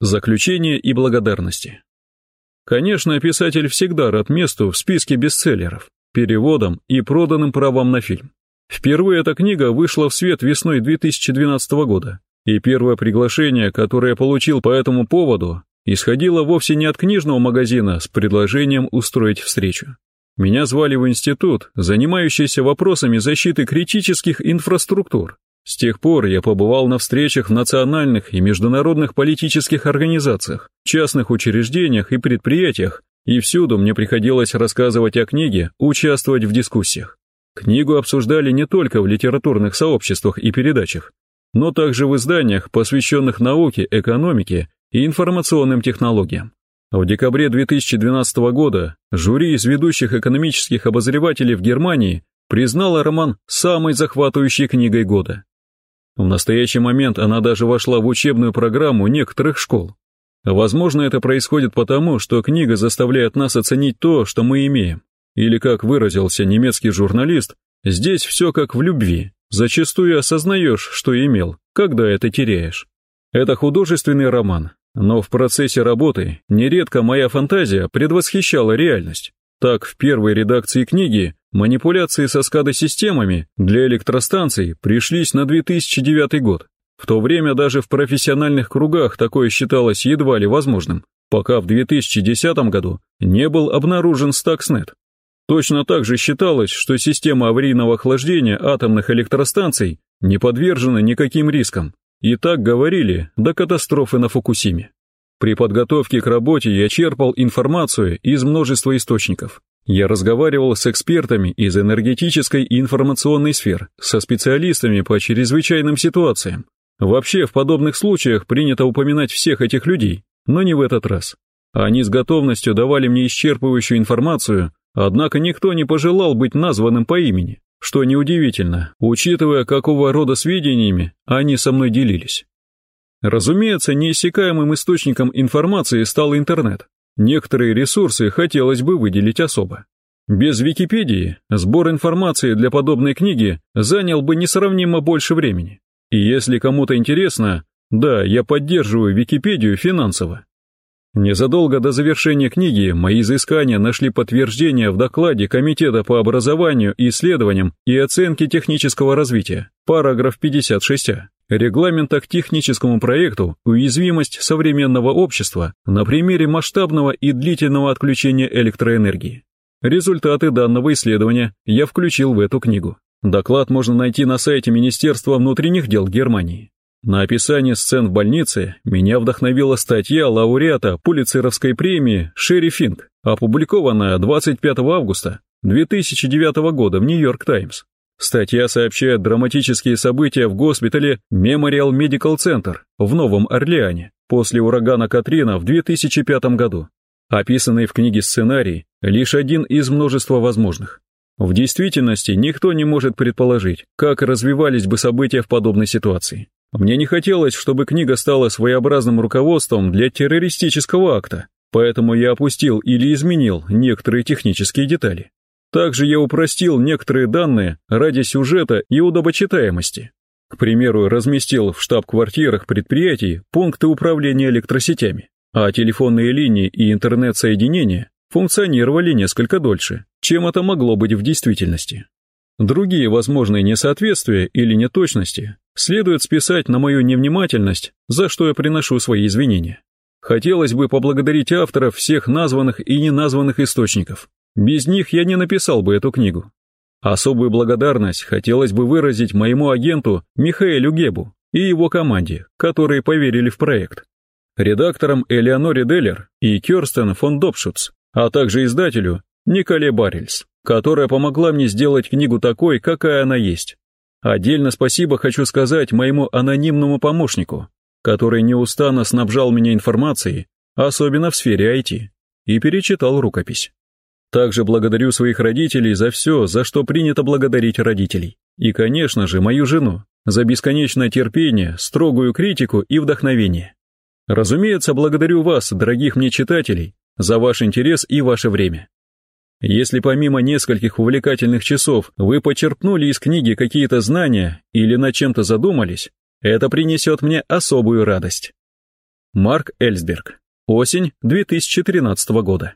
Заключение и благодарности. Конечно, писатель всегда рад месту в списке бестселлеров, переводам и проданным правам на фильм. Впервые эта книга вышла в свет весной 2012 года, и первое приглашение, которое я получил по этому поводу, исходило вовсе не от книжного магазина с предложением устроить встречу. Меня звали в институт, занимающийся вопросами защиты критических инфраструктур, с тех пор я побывал на встречах в национальных и международных политических организациях, частных учреждениях и предприятиях, и всюду мне приходилось рассказывать о книге, участвовать в дискуссиях. Книгу обсуждали не только в литературных сообществах и передачах, но также в изданиях, посвященных науке, экономике и информационным технологиям. В декабре 2012 года жюри из ведущих экономических обозревателей в Германии признало роман самой захватывающей книгой года. В настоящий момент она даже вошла в учебную программу некоторых школ. Возможно, это происходит потому, что книга заставляет нас оценить то, что мы имеем. Или, как выразился немецкий журналист, здесь все как в любви. Зачастую осознаешь, что имел, когда это теряешь. Это художественный роман, но в процессе работы нередко моя фантазия предвосхищала реальность. Так, в первой редакции книги манипуляции со SCADA-системами для электростанций пришлись на 2009 год. В то время даже в профессиональных кругах такое считалось едва ли возможным, пока в 2010 году не был обнаружен Stuxnet. Точно так же считалось, что система аварийного охлаждения атомных электростанций не подвержена никаким рискам. И так говорили до катастрофы на Фукусиме. При подготовке к работе я черпал информацию из множества источников. Я разговаривал с экспертами из энергетической и информационной сфер, со специалистами по чрезвычайным ситуациям. Вообще, в подобных случаях принято упоминать всех этих людей, но не в этот раз. Они с готовностью давали мне исчерпывающую информацию, однако никто не пожелал быть названным по имени, что неудивительно, учитывая, какого рода сведениями они со мной делились. Разумеется, неиссякаемым источником информации стал интернет. Некоторые ресурсы хотелось бы выделить особо. Без Википедии сбор информации для подобной книги занял бы несравнимо больше времени. И если кому-то интересно, да, я поддерживаю Википедию финансово. Незадолго до завершения книги мои изыскания нашли подтверждение в докладе Комитета по образованию, исследованиям и оценке технического развития, параграф 56а, регламента к техническому проекту «Уязвимость современного общества» на примере масштабного и длительного отключения электроэнергии. Результаты данного исследования я включил в эту книгу. Доклад можно найти на сайте Министерства внутренних дел Германии. На описание сцен в больнице меня вдохновила статья лауреата Пулицеровской премии Шерри Финк, опубликованная 25 августа 2009 года в Нью-Йорк Таймс. Статья сообщает драматические события в госпитале Memorial Medical Center в Новом Орлеане после урагана Катрина в 2005 году. Описанный в книге сценарий лишь один из множества возможных. В действительности никто не может предположить, как развивались бы события в подобной ситуации. Мне не хотелось, чтобы книга стала своеобразным руководством для террористического акта, поэтому я опустил или изменил некоторые технические детали. Также я упростил некоторые данные ради сюжета и удобочитаемости. К примеру, разместил в штаб-квартирах предприятий пункты управления электросетями, а телефонные линии и интернет-соединения функционировали несколько дольше, чем это могло быть в действительности. Другие возможные несоответствия или неточности следует списать на мою невнимательность, за что я приношу свои извинения. Хотелось бы поблагодарить авторов всех названных и неназванных источников. Без них я не написал бы эту книгу. Особую благодарность хотелось бы выразить моему агенту Михаэлю Гебу и его команде, которые поверили в проект. Редакторам Элеоноре Деллер и Кёрстен фон Допшутс, а также издателю Николе Баррельс, которая помогла мне сделать книгу такой, какая она есть. Отдельно спасибо хочу сказать моему анонимному помощнику, который неустанно снабжал меня информацией, особенно в сфере IT, и перечитал рукопись. Также благодарю своих родителей за все, за что принято благодарить родителей. И, конечно же, мою жену за бесконечное терпение, строгую критику и вдохновение. Разумеется, благодарю вас, дорогих мне читателей, за ваш интерес и ваше время. Если помимо нескольких увлекательных часов вы почерпнули из книги какие-то знания или над чем-то задумались, это принесет мне особую радость. Марк Эльсберг. Осень 2013 года.